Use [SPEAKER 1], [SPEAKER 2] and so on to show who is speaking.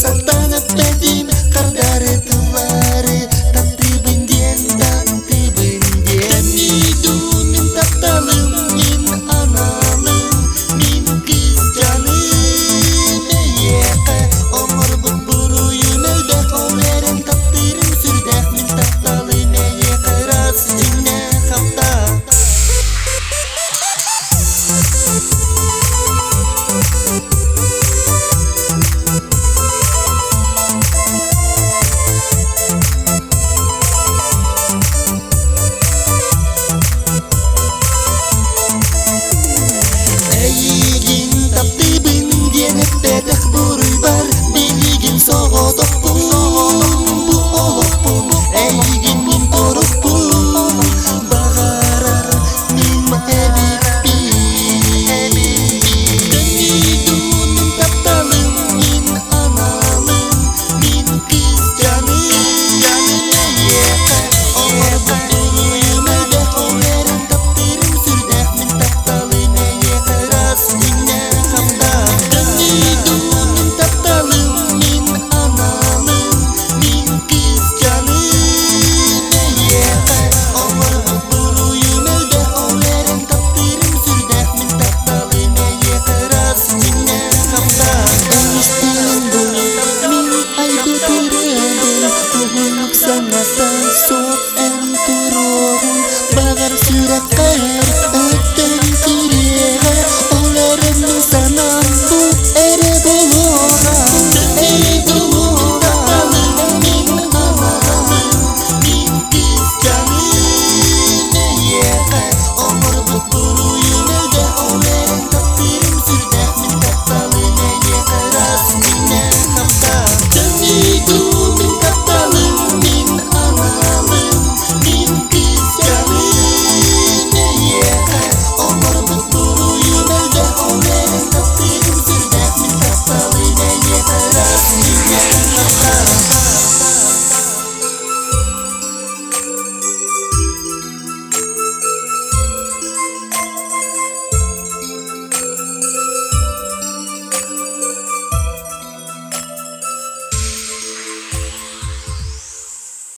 [SPEAKER 1] saltar. So.